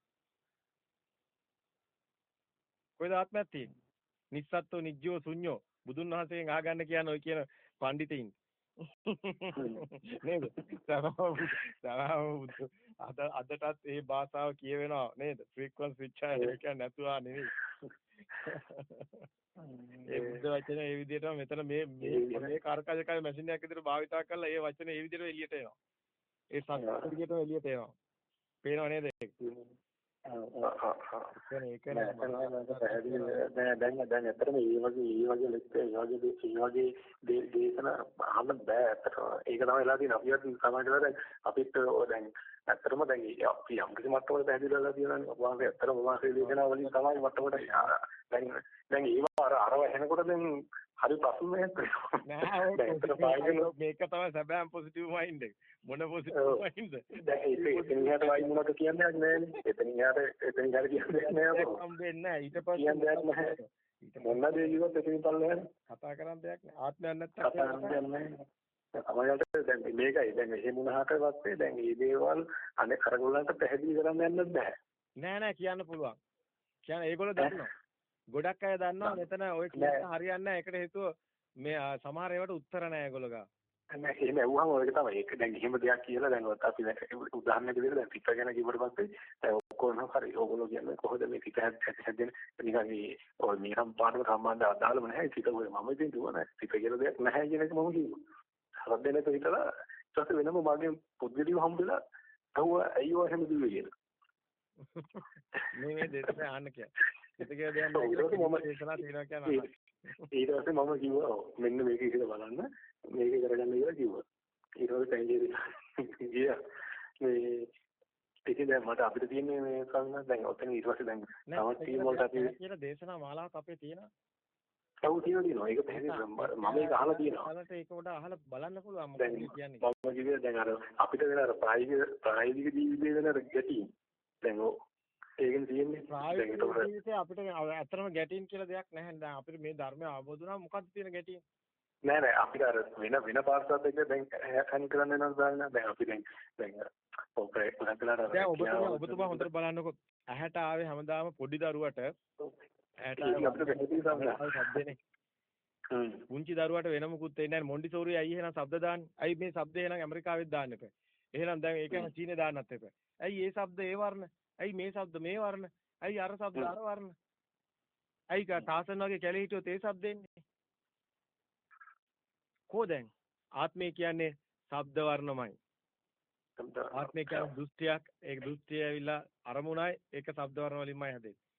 Speaker 2: කොහෙද ආත්මයක් තියෙන්නේ? නිස්සත්තු නිජ්ජෝ ශුන්‍යෝ බුදුන් වහන්සේගෙන් අහගන්න කියන ඔය කියන පඬිතින්. නේද? අද අදටත් මේ භාෂාව කියවෙනවා නේද? ෆ්‍රීකවන්ස් විචාර කියන්නේ නැතුවා නෙවෙයි. ඒ බුද්ධ වචනේ ඒ විදිහටම මෙතන මේ මේ මේ කාර්කජකයි මැෂින් එකක් විදිහට භාවිතා කරලා ඒ වචනේ ඒ විදිහට එළියට එනවා. ඒ සංස්කෘතිය විදිහටම එළියට එනවා. පේනව නේද ඒක?
Speaker 1: දැන් දැන් ඇත්තටම මේ වගේ මේ වගේ ලෙක්චර් මේ වගේ මේ වගේ දේශන අහන්න බෑ ඇත්තටම. ඒක තමයි වෙලා තියෙන්නේ. අපිවත් සමාජවල දැන් අපිත් දැන් ඇත්තටම දැන් අපි යම් කිසි මට්ටමකට පැහැදිලිලා තියෙනවා ඔබවහන්සේ ඇත්තටම ඔබවහන්සේ දේශනා වලින් තමයි මට්ටමකට දැන් දැන් ඒව අර අරව එනකොට දැන් හරි ප්‍රශ්නයක්
Speaker 2: නෑ මේක තමයි සැබෑම පොසිටිව් මයින්ඩ් එක. මොන පොසිටිව් මයින්ඩ්ද
Speaker 1: දැන් ඒක එතන යට වයි මොනවද කියන්නේ නැහැ එතන යට එතන යට කියන්නේ නැහැ
Speaker 2: හම්බෙන්නේ නැහැ. ඊට පස්සේ
Speaker 1: කියන්නේ නැහැ. මොන දේ කිව්වොත් එතනින් පල්ලෙහා
Speaker 2: කතා කරන්න දෙයක් නැහැ. ආත්මයක් නැත්තම්
Speaker 1: කතා කරන්න නැහැ. තමයිට දැන් මේකයි. දැන් එහෙම වුණාට පස්සේ දැන් මේ දේවල් අනේ කරගොල්ලන්ට පැහැදිලි කරන්න යන්නත් බෑ.
Speaker 2: නෑ නෑ කියන්න පුළුවන්. කියන්නේ ඒගොල්ලෝ දන්නවා. ගොඩක් අය දන්නවා. මෙතන ඔය කියන හරියන්නේ නැහැ. ඒකට හේතුව මේ සමහර ඒවාට උත්තර නැහැ ඒගොල්ලෝ ගා.
Speaker 1: නෑ එහෙම ඇහුවම ඒක තමයි. ඒක දැන් එහෙම දෙයක් කියලා දැන් අපි උදාහරණයක් විදිහට දැන් පිට ගැන කිව්වට පස්සේ දැන් කොහොම හරි ඕගොල්ලෝ කියන්නේ කොහොමද මේ පිට හැදෙන? නිකන් මේ ඔය නිකම් පාඩම සම්බන්ධ අදාළම නැහැ පිට ඔය මම ඉතින් දුවන පිට කියලා දෙයක් නැහැ කියන එක මම කිව්වා. හරක් දෙන්නක හිටලා ඊට පස්සේ වෙනම මගේ පුද්ගලිකව හම්බුලා අහුව ඇයි ඔය හැම දුවේ කියලා.
Speaker 2: මේ මේ දේශනා අහන්න කියන්නේ. කියලා දෙයක් නැහැ
Speaker 1: ඔව්,
Speaker 2: කියලා
Speaker 1: මම-
Speaker 2: දේශනා තියෙනවා කියන්නේ.
Speaker 1: ඊට පස්සේ මම කිව්වා මෙන්න මේක ඉතින් බලන්න මේක කරගන්න කියලා කිව්වා. ඊට පස්සේ පැංගේ ගියා. මේ ඉතින් දැන් මට අපිට තියෙන්නේ මේ සංඥා දැන් ඔතන ඊට පස්සේ දැන්
Speaker 2: නෑ
Speaker 1: තවත් ටීම් වලට අපි
Speaker 2: කියලා දේශනා මාලාවක් අපේ තියෙනවා.
Speaker 1: කවු තියෙනවා තියෙනවා. ඒක පැහැදිලි මම ඒක අහලා තියෙනවා.
Speaker 2: අහලට ඒක උඩ අහලා බලන්න පුළුවන් මොකද කියන්නේ.
Speaker 1: මම කිව්වේ දැන් අර අපිට වෙන අර ප්‍රායෝගික ප්‍රායෝගික ජීවිතේ වෙන අර ගැටීම්. දැන් ඔය ඒකෙන් තියෙන්නේ
Speaker 2: ප්‍රායෝගික ජීවිතේ අපිට ඇත්තටම ගැටීම් කියලා දෙයක් නැහැ. දැන් අපිට මේ ධර්මය අවබෝධ වුණා මොකක්ද තියෙන ගැටීම්?
Speaker 1: නෑ නෑ අපිට අර වෙන වෙන පාර්සත් එක දැන් හැන් කරන්න වෙනවා දාන්න දැන් අපි දැන් දැන් ඔපේ උනකලාට
Speaker 2: දැන් ඔබතුමා ඔබතුමා හොඳට බලන්නකො ඇහැට ආවේ හැමදාම පොඩි දරුවට
Speaker 1: ඒක අපිට
Speaker 2: පුංචි දරුවට වෙන මුකුත් වෙන්නේ නැහැ. මොන්ඩිසෝරි අයියේ එහෙනම් ශබ්ද දාන්නේ. ඇයි මේ ශබ්ද එහෙනම් ඇමරිකාවෙත් දාන්න එපා. එහෙනම් දැන් ඒක එහෙනම් චීනේ දාන්නත් එපා. ඇයි ඒ ශබ්ද ඒ වර්ණ? ඇයි මේ ශබ්ද මේ වර්ණ? ඇයි අර ශබ්ද අර වර්ණ? ඇයි තාසන් වගේ කැලේ හිටියොත් ඒ ශබ්ද එන්නේ? කො දැන්? ආත්මය කියන්නේ ශබ්ද වර්ණමයි. ආත්මය කියන්නේ දෘෂ්ටියක්. ඒක දෘෂ්ටිය ඇවිල්ලා අරමුණයි ඒක ශබ්ද වර්ණ වලින්මයි හැදෙන්නේ.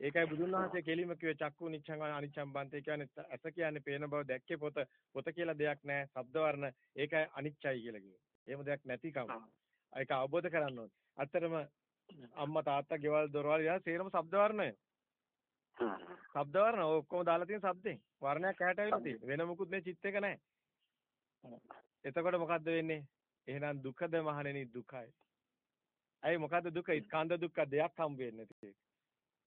Speaker 2: ඒකයි බුදුන් වහන්සේ කෙලිම කිව්වේ චක්කු නිච්ඡං අනිච්ඡං බන්තේ කියන්නේ ඇස කියන්නේ පේන බව දැක්කේ පොත. පොත කියලා දෙයක් නැහැ. ශබ්ද වර්ණ ඒකයි අනිච්චයි කියලා කිව්වේ. එහෙම දෙයක් නැතිකම. ඒක අවබෝධ කරගන්න ඕනේ. අත්‍තරම අම්මා තාත්තා ගෙවල් දොරවල් යා සේරම ශබ්ද වර්ණය. ශබ්ද වර්ණ ඔක්කොම දාලා තියෙන ශබ්දෙන්. වර්ණයක් ඇහැට ඇවිල්ලා තියෙන්නේ. වෙන මුකුත් මේ චිත්ත එක නැහැ. එතකොට මොකද්ද වෙන්නේ? එහෙනම් දුකද මහණෙනි දුකයි. ඇයි මොකද්ද දුක? ස්කන්ධ දුක්ඛ දෙයක් හම්බ වෙන්නේ නැති.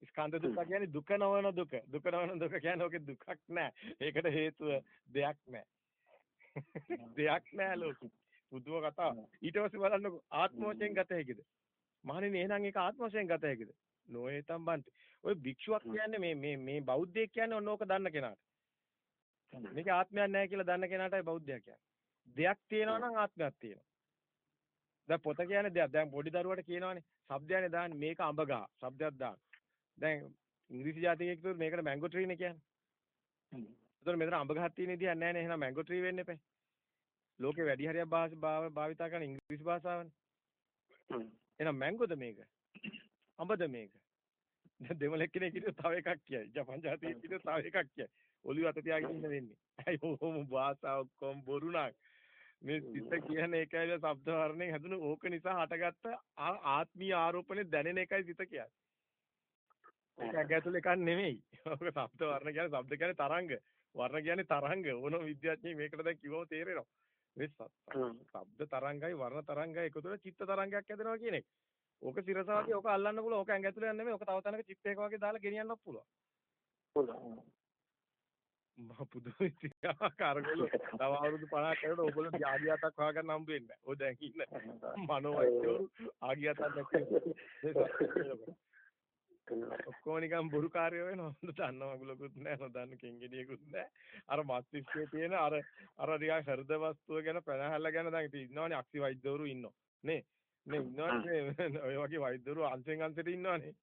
Speaker 2: ස්කන්ධ දුක කියන්නේ දුක නොවන දුක. දුක නොවන දුක කියන්නේ ඔකේ දුකක් නැහැ. ඒකට හේතුව දෙයක් නැහැ. දෙයක් නැහැ ලෝකෙ. බුදුව කතාව. ඊට පස්සේ බලන්නකො ආත්ම වශයෙන් ගත හැකිද? මහණෙනි එහෙනම් ඒක ආත්ම වශයෙන් ගත හැකිද? නොඒතම් බන්ති. ඔය භික්ෂුවක් කියන්නේ මේ මේ මේ බෞද්ධයෙක් කියන්නේ ඔන්න ඕක දන්න කෙනාට. මේක ආත්මයක් නැහැ කියලා දන්න කෙනාටයි බෞද්ධයා කියන්නේ. දෙයක් තියෙනවා නම් ආත්මයක් තියෙනවා. දැන් පොත කියන්නේ දෙයක්. දැන් පොඩි දරුවට කියනවානේ. શબ્දයනේ දාන්නේ මේක අඹගා. શબ્දයක් දාන්න. දැන් ඉංග්‍රීසි ජාතිකයෙක් කිව්වොත් මේකට මැංගෝ ට්‍රීනේ කියන්නේ. එතකොට මෙතන අඹ ගහක් තියෙන විදියක් නැහැ නේ. එහෙනම් මැංගෝ ට්‍රී වෙන්න එපා. ලෝකේ වැඩි හරියක් භාෂා භාවිතා කරන ඉංග්‍රීසි භාෂාවනේ. එහෙනම් මැංගෝද මේක? අඹද මේක? දැන් දෙමළ කෙනෙක් හිටියොත් තව එකක් කියයි. ජපන් ජාතිකයෙක් හිටියොත් තව එකක් කියයි. ඔලිව අත තියාගෙන ඉන්න වෙන්නේ. ඇයි ඕම භාෂාව ඔක්කොම බොරු නක්. මේ සිත කියන්නේ ඒකයි શબ્ද වර්ණයෙන් හැදුණු ඕක නිසා හටගත්ත ආත්මීය ආරෝපණය දැනෙන එකයි සිත කියන්නේ. ඒක ඇතුළේ එකක් නෙමෙයි. ඔක ශබ්ද වර්ණ කියන්නේ ශබ්ද කියන්නේ තරංග. වර්ණ කියන්නේ තරංග. ඕන විද්‍යාඥයෙක් මේකට දැන් කිව්වම තේරෙනවා. මේ ශබ්ද තරංගයි වර්ණ තරංගයි එකතු වෙලා චිත්ත තරංගයක් හැදෙනවා කියන එක. ඕක සිරසාවේ ඕක අල්ලන්න පුළුවන්. ඕක ඇඟ ඇතුළේ නෙමෙයි. ඕක තව තැනක චිත්ත එක වගේ දාලා ගෙනියන්නත් පුළුවන්. පුළුවන්. මහ පුදු කාර්ගල තව අවුරුදු 50ක් යනකොට ඕගොල්ලෝ ආගිය අතක් හොයාගන්න හම්බ වෙන්නේ නැහැ. ඔය දැන් ඉන්න මනෝවෛද්‍යවරු ආගිය අතක් දැක්කේ. ඔක්කොම නිකන් බොරු කාර්යය වෙනවා. හොඳ දන්න මගුලකුත් නැහැ. නොදන්න කෙන්ගෙඩියකුත් නැහැ. අර මස්තිෂ්කයේ තියෙන අර අර ටිකක් හෘද වස්තුව ගැන පැනහැල්ල ගැන දැන් ඉතින් ඉන්නවනේ අක්සි වෛද්‍යවරු ඉන්නෝ. නේ? නේ ඉන්නවනේ ඔය වගේ වෛද්‍යවරු අංශෙන් අංශෙට ඉන්නවනේ.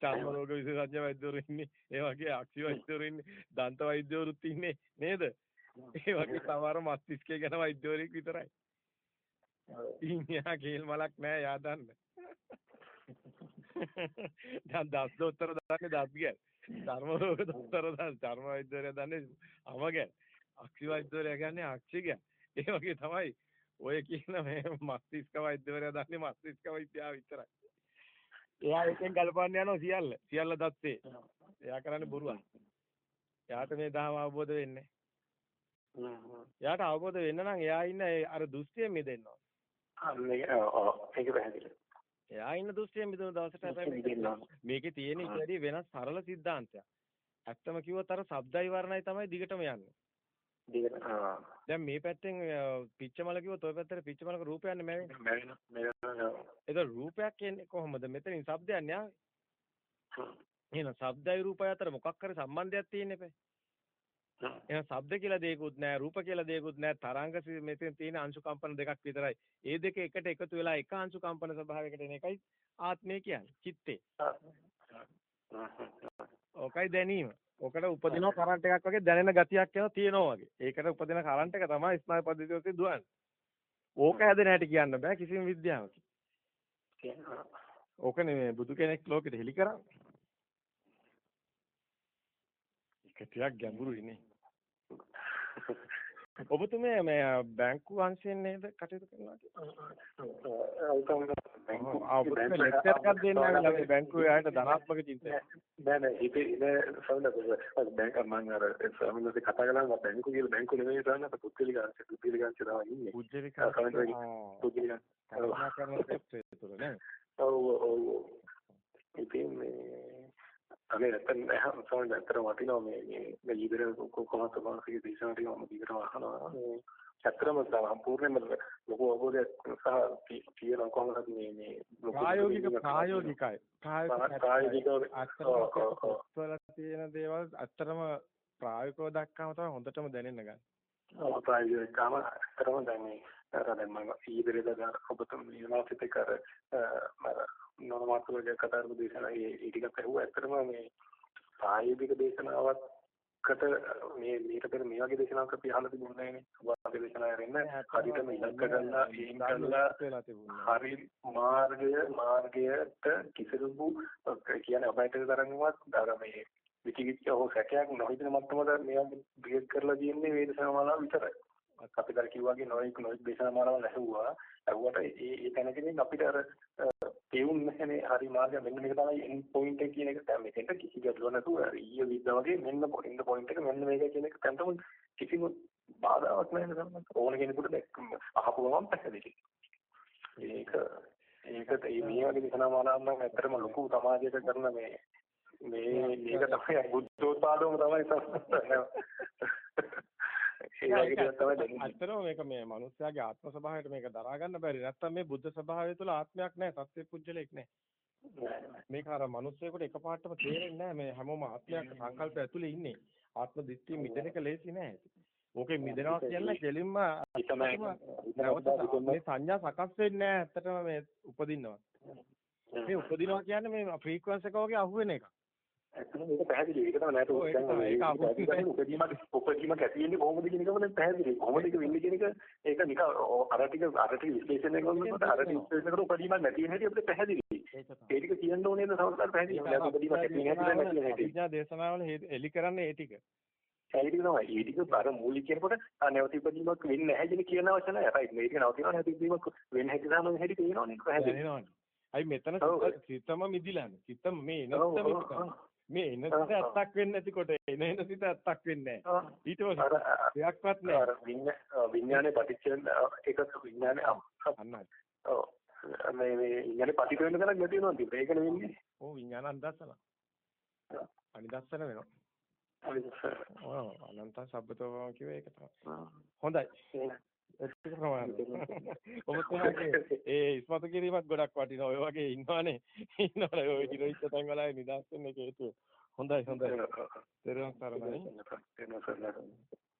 Speaker 2: චර්ම රෝග විශේෂඥ වෛද්‍යවරු ඉන්නේ. ඒ වගේ අක්සි වෛද්‍යවරු ඉන්නේ. දන්ත වෛද්‍යවරුත් ඉන්නේ. නේද? ඒ වගේ සමහර මස්තිෂ්කය ගැන වෛද්‍යවරයෙක් විතරයි. ඉන්දියා කේල් මලක් නෑ යා දන්න. දැන් දස් දොස්තර දන්නේ දස් ගැන. ධර්ම රෝග දොස්තර දන්නේ ධර්ම වෛද්‍යවරයා දන්නේ අම ගැන. අක්ෂි වෛද්‍යවරයා කියන්නේ අක්ෂි ගැන. ඒ වගේ තමයි ඔය කියන මේ මස්තිෂ්ක වෛද්‍යවරයා දන්නේ මස්තිෂ්ක වෛද්‍යයා විතරයි. එයා එකෙන් ගලපන්න යනවා සියල්ල. සියල්ල දත්තේ. එයා කරන්නේ බොරුවක්. එයාට මේ දහම අවබෝධ වෙන්නේ. එයාට අවබෝධ වෙන්න නම් එයා ඉන්න ඒ අර දෘෂ්ටියෙන් මිදෙන්න ඕන.
Speaker 1: මේක ඔව් ඒක පැහැදිලි.
Speaker 2: එයා ඉන්න දෘෂ්ටියෙන් මිදුණු දවසට. මේකේ තියෙන ඉතිරි වෙනස් සරල සිද්ධාන්තයක්. ඇත්තම කිව්වොත් අර ශබ්දයි වර්ණයි තමයි දිගටම යන්නේ. දැන් මේ පැත්තෙන් පිච්චමල කිව්වොත් ඔය පැත්තට පිච්චමලක රූපයන්නේ මැවෙන්නේ. ඒක රූපයක් එන්නේ කොහොමද? මෙතනින් ශබ්දයක් නෑ. එහෙනම් ශබ්දයි රූපය අතර මොකක් හරි සම්බන්ධයක් තියෙන්න එපේ. එහෙනම් ශබ්ද කියලා දෙයක්වත් නැහැ රූප කියලා දෙයක්වත් නැහැ තරංග මෙතන තියෙන අංශු කම්පන දෙකක් විතරයි. ඒ දෙක එකට එකතු වෙලා එක අංශු කම්පන ස්වභාවයකට එන එකයි ආත්මය කියන්නේ. චිත්තේ. ඕකයි දැනීම. ඕකට උපදින කරන්ට් එකක් වගේ දැනෙන ගතියක් යන තියෙනවා වගේ. ඒකට උපදින කරන්ට් එක තමයි ස්නායු පද්ධතිය ඔස්සේ දුවන්නේ. ඕක හැදෙන හැටි කියන්න බෑ කිසිම විද්‍යාවකින්. ඕක නෙමෙයි බුදු කෙනෙක් ලෝකෙට හෙලි කරන්නේ. ඒක ටිකක් ගැඹුරුයි නේ. ඔබතුමේ මේ බැංකු අංශයෙන් නේද කටයුතු කරනවා කියන්නේ? බැංකුවේ ආයත ධනාත්මක චින්තනය.
Speaker 1: නෑ නෑ හිතේ ඉන සවනද බැංක මම අර වහන්සේ කතා මම බැංකු කියලා බැංකු නෙමෙයි සවන අප පුද්ගලික අංශ පුද්ගලික අංශ තමයි ඉන්නේ සමහරවිට පුද්ගලික
Speaker 2: ක්ෂේත්‍රය තුළ නේද?
Speaker 1: ඔව් ඔව් ඉතින් මේ අනේ නැත්තම් නෑ සමහරවිට ඇත්තට වටිනවා මේ මේ මේ ඊබර කොහොමද මානසික දේශනා ටික මම ඊබර අහනවා මේ ඇත්තටම සම්පූර්ණයෙන්ම ලොකු අවබෝධයක් සහ තියෙන කොහොමද මේ මේ
Speaker 2: ප්‍රායෝගික ප්‍රායෝගිකයි. ප්‍රායෝගික
Speaker 1: ප්‍රායෝගිකව ඔව්, ඔව්, ඔව්.
Speaker 2: පොත්වල තියෙන දේවල් අත්‍තරම ප්‍රායෝගිකව දක්කාම තමයි හොඳටම දැනෙන්න ගන්න.
Speaker 1: ප්‍රායෝගිකවම ඇත්තටම දැන් මේ අර දැන් මම ඊබරේද ඔබතුම යුනිවර්සිටි කර මම නොනමාතුලගේ කතා කරපු දේශනා ඒ ටිකක් ඇහුවා ඇත්තටම මේ ප්‍රායෝගික දේශනාවකට මේ මීට පෙර මේ වගේ දේශනාවක් අපි අහලා තිබුණේ නැහැ නේ. ඔබ දේශනා කරන්න හරියටම ඉලක්ක කරලා
Speaker 2: වෙලා තිබුණා.
Speaker 1: හරි මාර්ගය මාර්ගයට කිසිදු කියන්නේ අපිට තරම්වත් අර මේ විචිකිච්ඡා හෝ සැකයක් නොහිතන මට්ටමට මේවා බ්‍රේක් කරලා තියෙන්නේ වේදසන මාලාව විතරයි. අපි කර කිව්වාගේ නොයෙක් නොයෙක් දේශන මාලාවල් ඇහුවා. ඇහුවට ඒ ඒ තැනකදී අපිට අර තේරුම් නැහැනේ හරි මාර්ගය මෙන්න මේක තමයි එන් පොයින්ට් එක කියන එක දැන් මෙතෙන්ට කිසි ගැටලුවක් නැතුව අර ඊයේ විද්දා වගේ මෙන්න පොයින්ට් පොයින්ට් එක මෙන්න මේක කියන එක තැනටම කිසිම බාධාවක් නැහැ නේද? ඕන කෙනෙකුට දැක්කම අහපු ගමන් පැහැදිලි. ඒක ඒකට මේ මේ වගේ විසනාමානම් නම් ඇත්තටම ලොකු සමාජයක කරන මේ මේ මේක තමයි බුද්ධෝත්පාදම තමයි ඒ වගේ දේවල් තමයි දැන්
Speaker 2: අත්‍තරම මේක මේ මිනිස්යාගේ ආත්ම ස්වභාවයට මේක දරා ගන්න බැරි. නැත්තම් මේ බුද්ධ ස්වභාවය තුළ ආත්මයක් නැහැ. සත්‍ය පුජ්‍යලයක් නැහැ. මේක අර මිනිස්සෙකුට එකපාරටම තේරෙන්නේ නැහැ මේ හැමෝම ආත්මයක් සංකල්ප ඇතුලේ ඉන්නේ. ආත්ම දිට්ඨිය මිදෙන එක ලේසි නෑ. ඕකේ මිදෙනවා කියන්නේ නැවත මේ සංඥා සකස් වෙන්නේ නැහැ ඇත්තටම මේ උපදින්නවා. මේ උපදිනවා කියන්නේ මේ ෆ්‍රීකවන්ස් එක වගේ අහුවෙන එක.
Speaker 1: ඇත්තටම මේක පැහැදිලි. ඒක තමයි නැතු
Speaker 2: ඔව්, ඒක. ඒක අහුවෙන්නේ.
Speaker 1: උපදීමක් උපදීමක් ඇති වෙන්නේ කොහොමද කියන එක මම පැහැදිලි. කොහොමද ඒක වෙන්නේ කියන එක ඒක නිකන් අර ටික අර ටික විශ්ලේෂණය කරනකොට අර ටික විශ්ලේෂණය කරලා උපදීමක් නැති වෙන හැටි අපිට පැහැදිලි.
Speaker 2: ඒක.
Speaker 1: ඒ ටික කියන්න ඕනේ නේද සමහරවිට පැහැදිලි. නැත්නම් උපදීමක් ඇති වෙන හැටි නැති වෙන හැටි.
Speaker 2: අභිඥා දේශනාවල එලි කරන්නේ ඒ ටික.
Speaker 1: ටික තමයි. ඒ ටික අර මූලික කියනකොට නැවත ඉපදීමක් වෙන්නේ නැහැ කියන කියන අවශ්‍ය නැහැ. රයිට් මේක නවතිනවා නැති ඉපදීමක් වෙන්න හැටි තමයි හැටි පේනවනේ පැහැදිලි.
Speaker 2: අයි මෙතන සිතම මිදිලානේ. සිතම මේ එන
Speaker 1: ඔව්, ඔව්. ඔව්.
Speaker 2: මේ එන සිත
Speaker 1: ඔව්, ඔව්.
Speaker 2: ඇත්තක් වෙන්නේ නැතිකොට එන එන සිත ඇත්තක් වෙන්නේ නැහැ. ඊට පස්සේ දෙයක්වත් නැහැ.
Speaker 1: අර විඤ්ඤාණය පටිච්චෙන් ඒක විඤ්ඤාණය
Speaker 2: අන්න හරි.
Speaker 1: ඔව් මේ මේ විඤ්ඤාණය පටිච්ච වෙන තැනක් නැති වෙනවා. ඒක නෙවෙන්නේ.
Speaker 2: ඕ විඥාන අනිදස්සන.
Speaker 1: ඔව්.
Speaker 2: අනිදස්සන වෙනවා.
Speaker 1: හරිද?
Speaker 2: ඔව් අනන්ත සබ්බතෝ කිව්වේ ඒක තමයි.
Speaker 1: ආ.
Speaker 2: හොඳයි.
Speaker 1: එහෙනම්
Speaker 2: ඒක ප්‍රමාණයි. ඔබ තුමාගේ ඒ ඉස්මතු කිරීමත් ගොඩක් වටිනවා. ඔය වගේ ඉන්නවනේ. ඉන්නවනේ ඔය හිරොයිච්ච තැන් වල නිදාස් වෙන්න ඒක හේතුව. හොඳයි හොඳයි.
Speaker 1: ඒක
Speaker 2: තෙරුවන් සරණයි.
Speaker 1: ඒක